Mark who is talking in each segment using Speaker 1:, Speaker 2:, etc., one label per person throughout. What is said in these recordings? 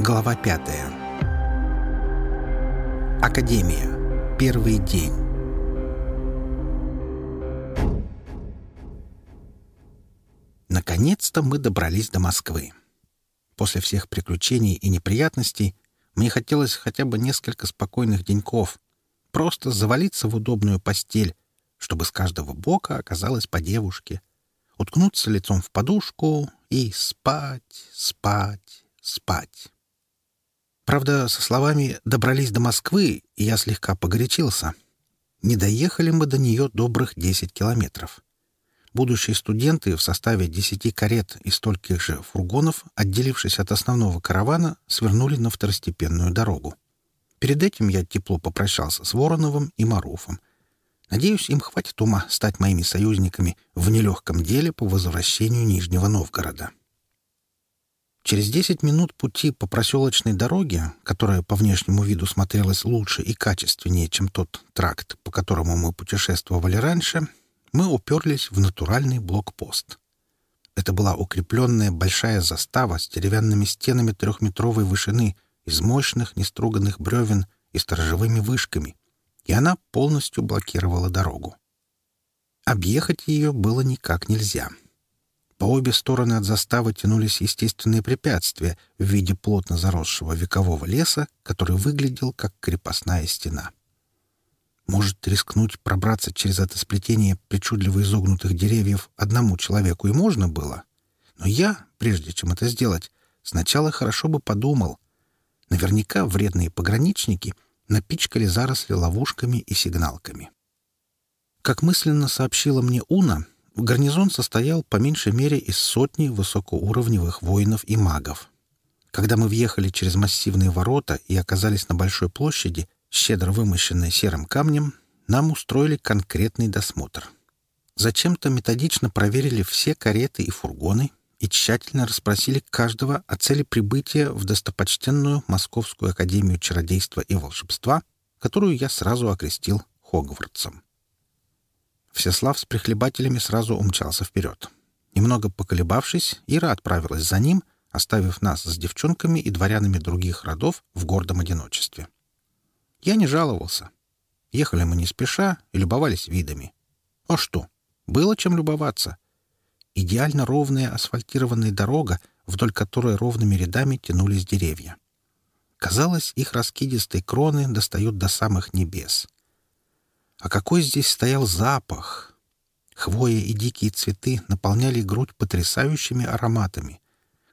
Speaker 1: Глава 5. Академия. Первый день. Наконец-то мы добрались до Москвы. После всех приключений и неприятностей мне хотелось хотя бы несколько спокойных деньков, просто завалиться в удобную постель, чтобы с каждого бока оказалось по девушке, уткнуться лицом в подушку и спать, спать, спать. Правда, со словами «добрались до Москвы» я слегка погорячился. Не доехали мы до нее добрых 10 километров. Будущие студенты в составе 10 карет и стольких же фургонов, отделившись от основного каравана, свернули на второстепенную дорогу. Перед этим я тепло попрощался с Вороновым и Маруфом. Надеюсь, им хватит ума стать моими союзниками в нелегком деле по возвращению Нижнего Новгорода. Через 10 минут пути по проселочной дороге, которая по внешнему виду смотрелась лучше и качественнее, чем тот тракт, по которому мы путешествовали раньше, мы уперлись в натуральный блокпост. Это была укрепленная большая застава с деревянными стенами трехметровой вышины из мощных неструганных бревен и сторожевыми вышками, и она полностью блокировала дорогу. Объехать ее было никак нельзя — по обе стороны от заставы тянулись естественные препятствия в виде плотно заросшего векового леса, который выглядел как крепостная стена. Может, рискнуть пробраться через это сплетение причудливо изогнутых деревьев одному человеку и можно было? Но я, прежде чем это сделать, сначала хорошо бы подумал. Наверняка вредные пограничники напичкали заросли ловушками и сигналками. Как мысленно сообщила мне Уна — гарнизон состоял по меньшей мере из сотни высокоуровневых воинов и магов. Когда мы въехали через массивные ворота и оказались на большой площади, щедро вымощенной серым камнем, нам устроили конкретный досмотр. Зачем-то методично проверили все кареты и фургоны и тщательно расспросили каждого о цели прибытия в достопочтенную Московскую академию чародейства и волшебства, которую я сразу окрестил Хогвартсом. Всеслав с прихлебателями сразу умчался вперед. Немного поколебавшись, Ира отправилась за ним, оставив нас с девчонками и дворянами других родов в гордом одиночестве. Я не жаловался. Ехали мы не спеша и любовались видами. А что? Было чем любоваться. Идеально ровная асфальтированная дорога, вдоль которой ровными рядами тянулись деревья. Казалось, их раскидистые кроны достают до самых небес. А какой здесь стоял запах! Хвоя и дикие цветы наполняли грудь потрясающими ароматами.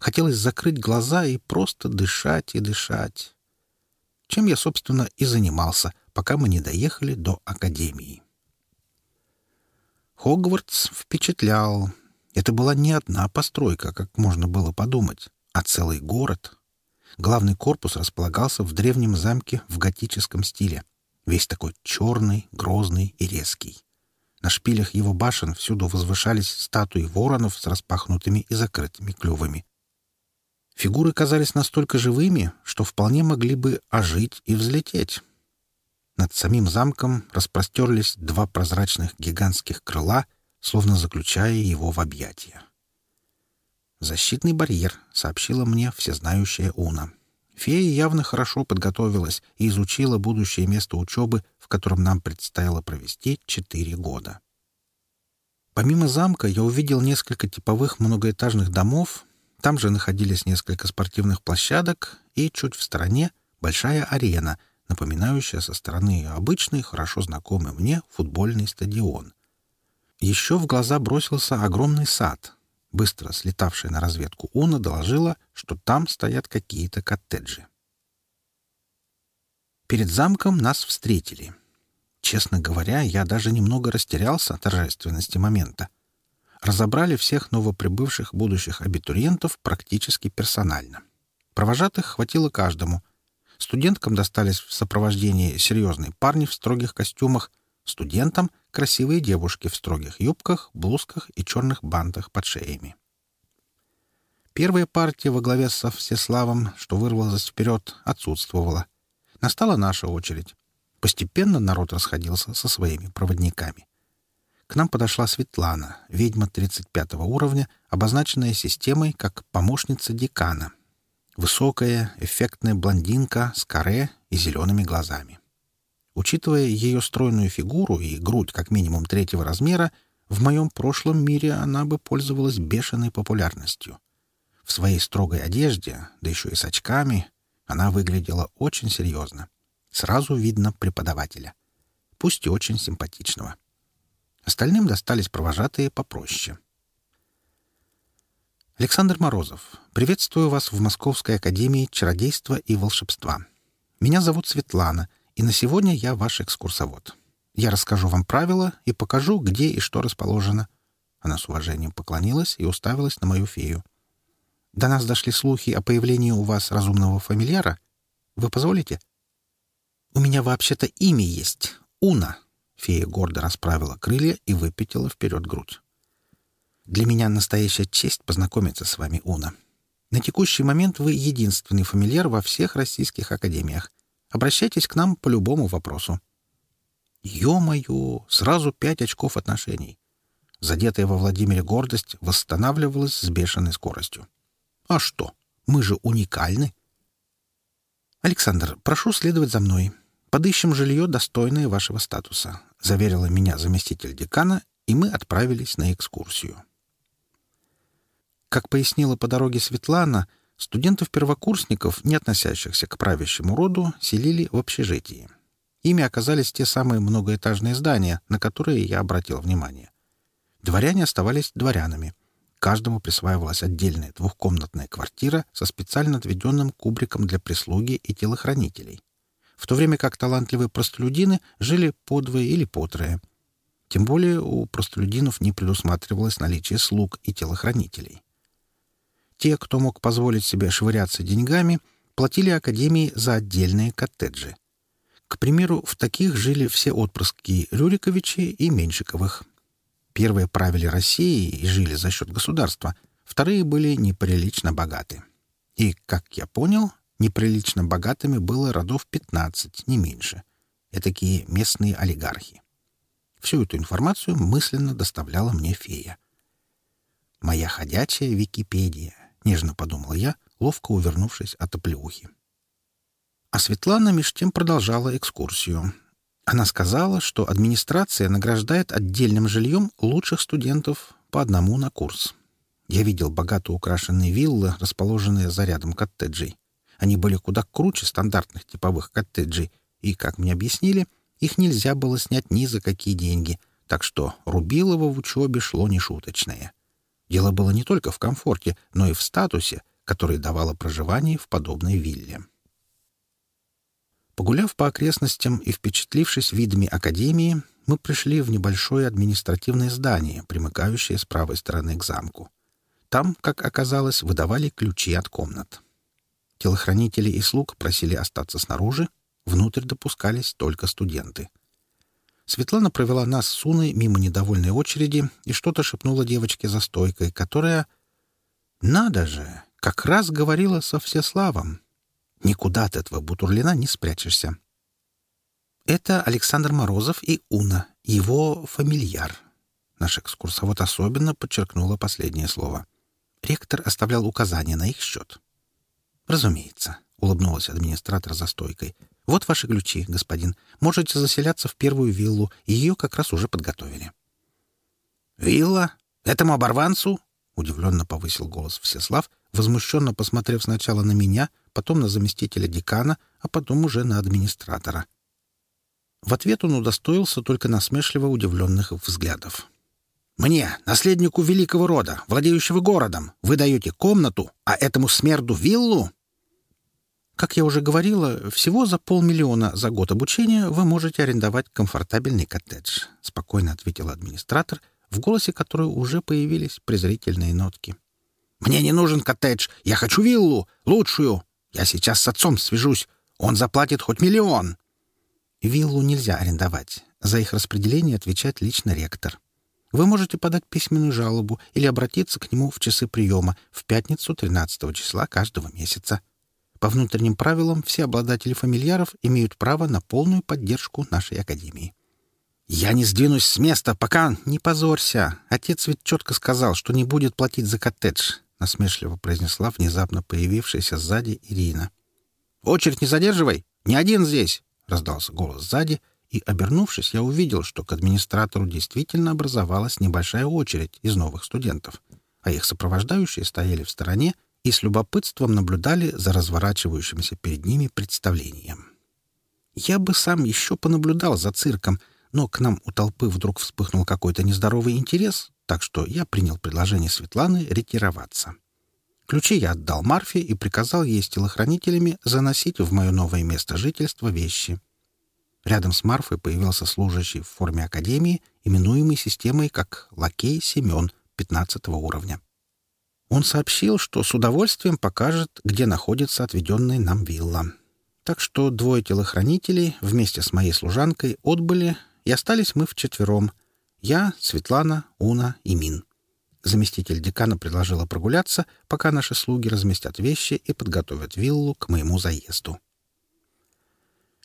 Speaker 1: Хотелось закрыть глаза и просто дышать и дышать. Чем я, собственно, и занимался, пока мы не доехали до Академии. Хогвартс впечатлял. Это была не одна постройка, как можно было подумать, а целый город. Главный корпус располагался в древнем замке в готическом стиле весь такой черный, грозный и резкий. На шпилях его башен всюду возвышались статуи воронов с распахнутыми и закрытыми клювами. Фигуры казались настолько живыми, что вполне могли бы ожить и взлететь. Над самим замком распростерлись два прозрачных гигантских крыла, словно заключая его в объятия. «Защитный барьер», — сообщила мне всезнающая Уна. Фея явно хорошо подготовилась и изучила будущее место учебы, в котором нам предстояло провести четыре года. Помимо замка я увидел несколько типовых многоэтажных домов, там же находились несколько спортивных площадок и, чуть в стороне, большая арена, напоминающая со стороны обычный, хорошо знакомый мне футбольный стадион. Еще в глаза бросился огромный сад, быстро слетавшая на разведку Уна, доложила, что там стоят какие-то коттеджи. Перед замком нас встретили. Честно говоря, я даже немного растерялся от торжественности момента. Разобрали всех новоприбывших будущих абитуриентов практически персонально. Провожатых хватило каждому. Студенткам достались в сопровождении серьезные парни в строгих костюмах, студентам красивые девушки в строгих юбках, блузках и черных бантах под шеями. Первая партия во главе со Всеславом, что вырвалась вперед, отсутствовала. Настала наша очередь. Постепенно народ расходился со своими проводниками. К нам подошла Светлана, ведьма 35 уровня, обозначенная системой как помощница декана. Высокая, эффектная блондинка с каре и зелеными глазами. Учитывая ее стройную фигуру и грудь как минимум третьего размера, в моем прошлом мире она бы пользовалась бешеной популярностью. В своей строгой одежде, да еще и с очками, она выглядела очень серьезно. Сразу видно преподавателя. Пусть и очень симпатичного. Остальным достались провожатые попроще. Александр Морозов, приветствую вас в Московской академии чародейства и волшебства. Меня зовут Светлана — и на сегодня я ваш экскурсовод. Я расскажу вам правила и покажу, где и что расположено». Она с уважением поклонилась и уставилась на мою фею. «До нас дошли слухи о появлении у вас разумного фамильяра. Вы позволите?» «У меня вообще-то имя есть. Уна». Фея гордо расправила крылья и выпятила вперед грудь. «Для меня настоящая честь познакомиться с вами, Уна. На текущий момент вы единственный фамильяр во всех российских академиях. Обращайтесь к нам по любому вопросу. Ё-моё, сразу пять очков отношений. Задетая во Владимире гордость восстанавливалась с бешеной скоростью. А что? Мы же уникальны. Александр, прошу следовать за мной. Подыщем жилье, достойное вашего статуса, заверила меня заместитель декана, и мы отправились на экскурсию. Как пояснила по дороге Светлана, — Студентов-первокурсников, не относящихся к правящему роду, селили в общежитии. Ими оказались те самые многоэтажные здания, на которые я обратил внимание. Дворяне оставались дворянами. Каждому присваивалась отдельная двухкомнатная квартира со специально отведенным кубриком для прислуги и телохранителей, в то время как талантливые простолюдины жили по двое или по трое. Тем более у простолюдинов не предусматривалось наличие слуг и телохранителей. Те, кто мог позволить себе швыряться деньгами, платили Академии за отдельные коттеджи. К примеру, в таких жили все отпрыски Рюриковичи и Меньшиковых. Первые правили Россией и жили за счет государства, вторые были неприлично богаты. И, как я понял, неприлично богатыми было родов 15, не меньше. такие местные олигархи. Всю эту информацию мысленно доставляла мне фея. Моя ходячая Википедия. — нежно подумала я, ловко увернувшись от оплеухи. А Светлана меж тем продолжала экскурсию. Она сказала, что администрация награждает отдельным жильем лучших студентов по одному на курс. Я видел богато украшенные виллы, расположенные за рядом коттеджей. Они были куда круче стандартных типовых коттеджей, и, как мне объяснили, их нельзя было снять ни за какие деньги, так что Рубилова в учебе шло нешуточное. Дело было не только в комфорте, но и в статусе, который давало проживание в подобной вилле. Погуляв по окрестностям и впечатлившись видами академии, мы пришли в небольшое административное здание, примыкающее с правой стороны к замку. Там, как оказалось, выдавали ключи от комнат. Телохранители и слуг просили остаться снаружи, внутрь допускались только студенты — Светлана провела нас с Уной мимо недовольной очереди и что-то шепнула девочке за стойкой, которая... Надо же! Как раз говорила со Всеславом. Никуда от этого Бутурлина не спрячешься. Это Александр Морозов и Уна, его фамильяр. Наш экскурсовод особенно подчеркнула последнее слово. Ректор оставлял указания на их счет. «Разумеется», — улыбнулась администратор за стойкой — вот ваши ключи, господин. Можете заселяться в первую виллу. Ее как раз уже подготовили.
Speaker 2: «Вилла? Этому оборванцу?» — удивленно повысил голос Всеслав, возмущенно посмотрев сначала на меня, потом на заместителя декана, а потом уже на администратора. В ответ он удостоился только насмешливо удивленных взглядов. «Мне, наследнику великого рода, владеющего городом, вы даете комнату, а этому смерду виллу?»
Speaker 1: Как я уже говорила, всего за полмиллиона за год обучения вы можете арендовать комфортабельный коттедж», — спокойно ответил администратор, в голосе которой уже появились презрительные нотки.
Speaker 2: «Мне не нужен коттедж. Я хочу виллу, лучшую. Я сейчас с отцом свяжусь. Он заплатит хоть миллион».
Speaker 1: «Виллу нельзя арендовать. За их распределение отвечает лично ректор. Вы можете подать письменную жалобу или обратиться к нему в часы приема в пятницу 13 числа каждого месяца», по внутренним правилам все обладатели фамильяров имеют право на полную поддержку нашей академии.
Speaker 2: «Я не сдвинусь с места, пока...»
Speaker 1: «Не позорься! Отец ведь четко сказал, что не будет платить за коттедж», — насмешливо произнесла внезапно появившаяся сзади Ирина. «Очередь не задерживай! ни один здесь!» — раздался голос сзади, и, обернувшись, я увидел, что к администратору действительно образовалась небольшая очередь из новых студентов, а их сопровождающие стояли в стороне, и с любопытством наблюдали за разворачивающимся перед ними представлением. Я бы сам еще понаблюдал за цирком, но к нам у толпы вдруг вспыхнул какой-то нездоровый интерес, так что я принял предложение Светланы ретироваться. Ключи я отдал Марфе и приказал ей с телохранителями заносить в мое новое место жительства вещи. Рядом с Марфой появился служащий в форме академии, именуемый системой как «Лакей Семен» 15 уровня. Он сообщил, что с удовольствием покажет, где находится отведенная нам вилла. Так что двое телохранителей вместе с моей служанкой отбыли, и остались мы вчетвером. Я, Светлана, Уна и Мин. Заместитель декана предложила прогуляться, пока наши слуги разместят вещи и подготовят виллу к моему заезду.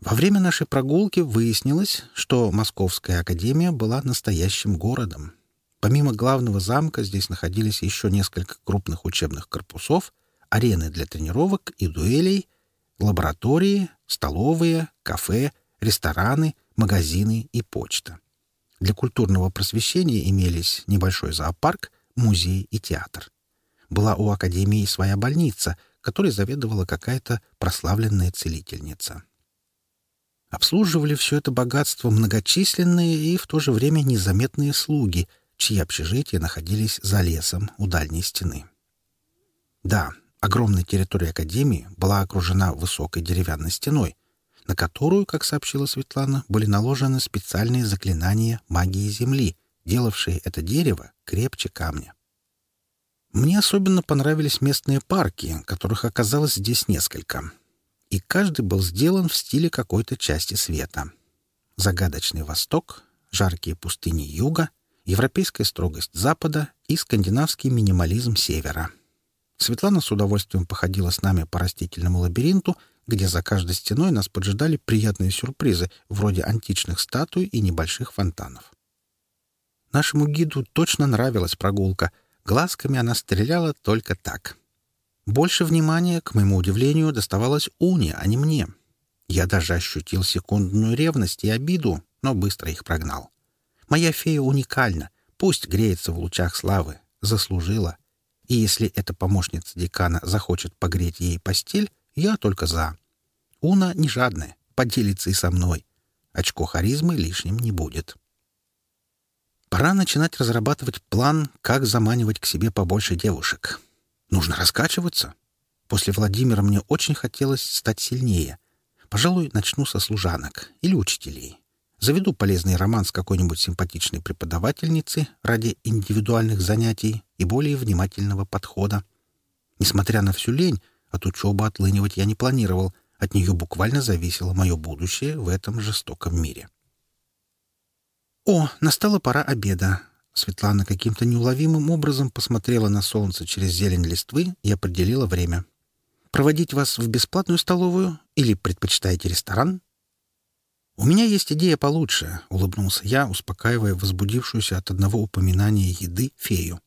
Speaker 1: Во время нашей прогулки выяснилось, что Московская академия была настоящим городом, Помимо главного замка здесь находились еще несколько крупных учебных корпусов, арены для тренировок и дуэлей, лаборатории, столовые, кафе, рестораны, магазины и почта. Для культурного просвещения имелись небольшой зоопарк, музей и театр. Была у Академии своя больница, которой заведовала какая-то прославленная целительница. Обслуживали все это богатство многочисленные и в то же время незаметные слуги — чьи общежития находились за лесом у дальней стены. Да, огромная территория Академии была окружена высокой деревянной стеной, на которую, как сообщила Светлана, были наложены специальные заклинания магии Земли, делавшие это дерево крепче камня. Мне особенно понравились местные парки, которых оказалось здесь несколько, и каждый был сделан в стиле какой-то части света. Загадочный восток, жаркие пустыни юга — европейская строгость Запада и скандинавский минимализм Севера. Светлана с удовольствием походила с нами по растительному лабиринту, где за каждой стеной нас поджидали приятные сюрпризы, вроде античных статуй и небольших фонтанов. Нашему гиду точно нравилась прогулка. Глазками она стреляла только так. Больше внимания, к моему удивлению, доставалось Уне, а не мне. Я даже ощутил секундную ревность и обиду, но быстро их прогнал. — Моя фея уникальна. Пусть греется в лучах славы. Заслужила. И если эта помощница декана захочет погреть ей постель, я только за. Уна не жадная, поделится и со мной. Очко харизмы лишним не будет. Пора начинать разрабатывать план, как заманивать к себе побольше девушек. Нужно раскачиваться. После Владимира мне очень хотелось стать сильнее. Пожалуй, начну со служанок или учителей заведу полезный роман с какой-нибудь симпатичной преподавательницей ради индивидуальных занятий и более внимательного подхода. Несмотря на всю лень, от учебы отлынивать я не планировал, от нее буквально зависело мое будущее в этом жестоком мире. О, настала пора обеда. Светлана каким-то неуловимым образом посмотрела на солнце через зелень листвы и определила время. «Проводить вас в бесплатную столовую или предпочитаете ресторан?» «У меня есть идея получше», — улыбнулся я, успокаивая возбудившуюся от одного упоминания еды фею.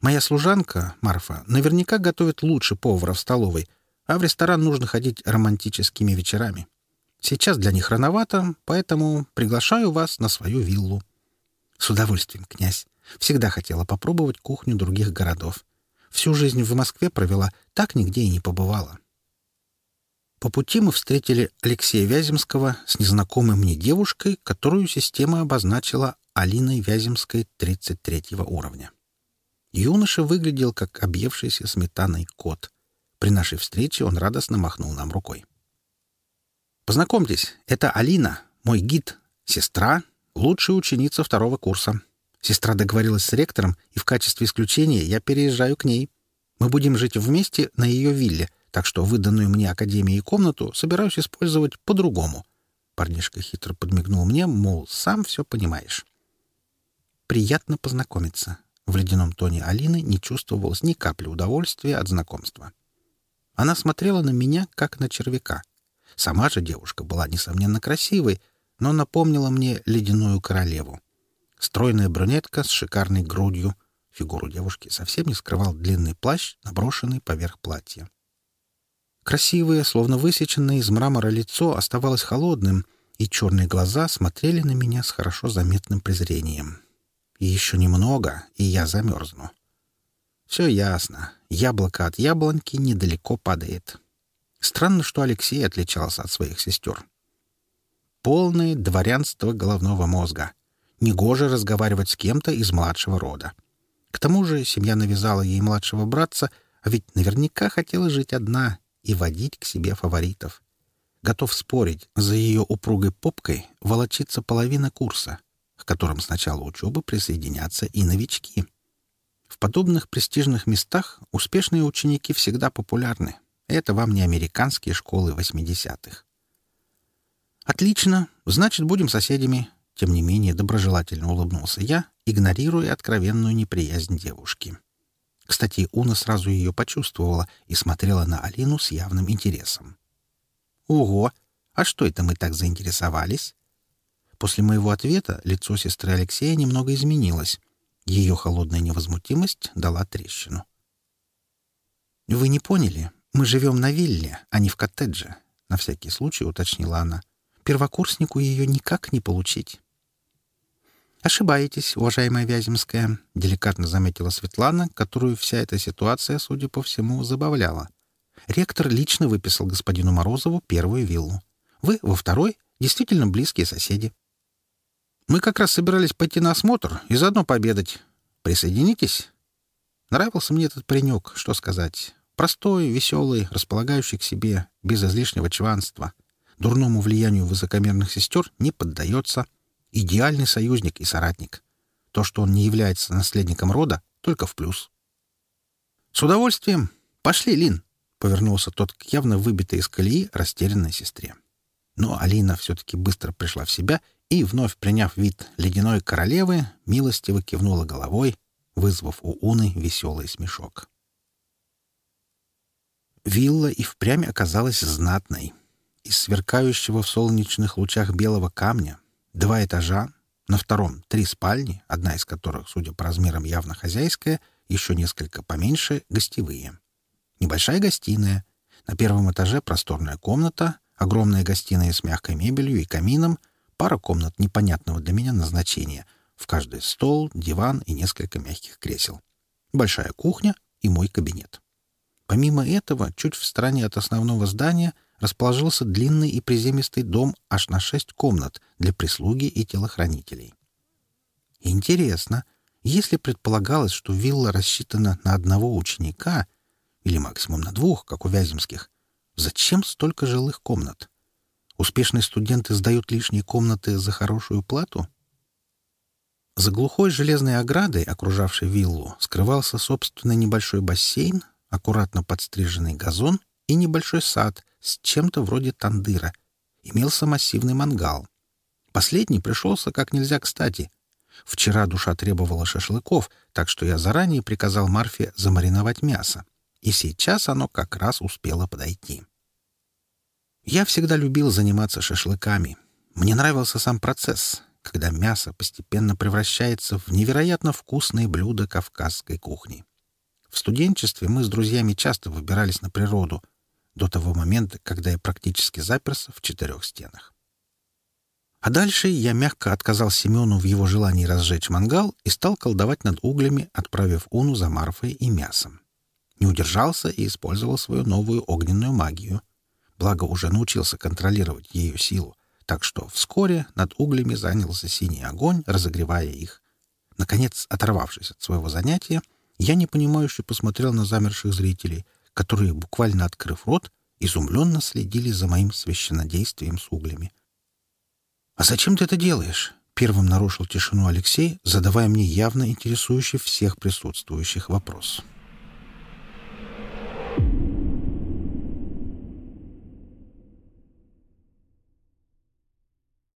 Speaker 1: «Моя служанка, Марфа, наверняка готовит лучше повара в столовой, а в ресторан нужно ходить романтическими вечерами. Сейчас для них рановато, поэтому приглашаю вас на свою виллу». «С удовольствием, князь. Всегда хотела попробовать кухню других городов. Всю жизнь в Москве провела, так нигде и не побывала». По пути мы встретили Алексея Вяземского с незнакомой мне девушкой, которую система обозначила Алиной Вяземской 33 уровня. Юноша выглядел как объевшийся сметаной кот. При нашей встрече он радостно махнул нам рукой. «Познакомьтесь, это Алина, мой гид, сестра, лучшая ученица второго курса. Сестра договорилась с ректором, и в качестве исключения я переезжаю к ней. Мы будем жить вместе на ее вилле — так что выданную мне Академией комнату собираюсь использовать по-другому. Парнишка хитро подмигнул мне, мол, сам все понимаешь. Приятно познакомиться. В ледяном тоне Алины не чувствовалось ни капли удовольствия от знакомства. Она смотрела на меня, как на червяка. Сама же девушка была, несомненно, красивой, но напомнила мне ледяную королеву. Стройная брюнетка с шикарной грудью. Фигуру девушки совсем не скрывал длинный плащ, наброшенный поверх платья. Красивое, словно высеченное из мрамора лицо оставалось холодным, и черные глаза смотрели на меня с хорошо заметным презрением. И еще немного, и я замерзну. Все ясно. Яблоко от яблоньки недалеко падает. Странно, что Алексей отличался от своих сестер. Полное дворянство головного мозга. Негоже разговаривать с кем-то из младшего рода. К тому же семья навязала ей младшего братца, а ведь наверняка хотела жить одна и водить к себе фаворитов. Готов спорить, за ее упругой попкой волочится половина курса, к которым с начала учебы присоединятся и новички. В подобных престижных местах успешные ученики всегда популярны. Это вам не американские школы 80-х. «Отлично, значит, будем соседями», — тем не менее доброжелательно улыбнулся я, игнорируя откровенную неприязнь девушки. Кстати, Уна сразу ее почувствовала и смотрела на Алину с явным интересом. «Ого! А что это мы так заинтересовались?» После моего ответа лицо сестры Алексея немного изменилось. Ее холодная невозмутимость дала трещину. «Вы не поняли. Мы живем на вилле, а не в коттедже», — на всякий случай уточнила она. «Первокурснику ее никак не получить». Ошибаетесь, уважаемая Вяземская, деликатно заметила Светлана, которую вся эта ситуация, судя по всему, забавляла. Ректор лично выписал господину Морозову первую виллу. Вы во второй, действительно близкие соседи. Мы как раз собирались пойти на осмотр и заодно пообедать. Присоединитесь? Нравился мне этот паренек, что сказать. Простой, веселый, располагающий к себе, без излишнего чванства. Дурному влиянию высокомерных сестер не поддается — Идеальный союзник и соратник. То, что он не является наследником рода, только в плюс. «С удовольствием. Пошли, Лин!» — повернулся тот к явно выбитой из колеи растерянной сестре. Но Алина все-таки быстро пришла в себя и, вновь приняв вид ледяной королевы, милостиво кивнула головой, вызвав у Уны веселый смешок. Вилла и впрямь оказалась знатной. Из сверкающего в солнечных лучах белого камня Два этажа, на втором три спальни, одна из которых, судя по размерам, явно хозяйская, еще несколько поменьше — гостевые. Небольшая гостиная. На первом этаже просторная комната, огромная гостиная с мягкой мебелью и камином, пара комнат непонятного для меня назначения, в каждой стол, диван и несколько мягких кресел. Большая кухня и мой кабинет. Помимо этого, чуть в стороне от основного здания — расположился длинный и приземистый дом аж на шесть комнат для прислуги и телохранителей. Интересно, если предполагалось, что вилла рассчитана на одного ученика или максимум на двух, как у Вяземских, зачем столько жилых комнат? Успешные студенты сдают лишние комнаты за хорошую плату? За глухой железной оградой, окружавшей виллу, скрывался собственный небольшой бассейн, аккуратно подстриженный газон и небольшой сад, с чем-то вроде тандыра. Имелся массивный мангал. Последний пришелся как нельзя кстати. Вчера душа требовала шашлыков, так что я заранее приказал Марфе замариновать мясо. И сейчас оно как раз успело подойти. Я всегда любил заниматься шашлыками. Мне нравился сам процесс, когда мясо постепенно превращается в невероятно вкусное блюдо кавказской кухни. В студенчестве мы с друзьями часто выбирались на природу — до того момента, когда я практически заперся в четырех стенах. А дальше я мягко отказал Семену в его желании разжечь мангал и стал колдовать над углями, отправив Уну за Марфой и мясом. Не удержался и использовал свою новую огненную магию. Благо, уже научился контролировать ее силу, так что вскоре над углями занялся синий огонь, разогревая их. Наконец, оторвавшись от своего занятия, я непонимающе посмотрел на замерших зрителей — которые буквально открыв рот, изумленно следили за моим священнодействием с углями. «А зачем ты это делаешь?» — первым нарушил тишину Алексей, задавая мне явно интересующий всех присутствующих вопрос. «Вопрос».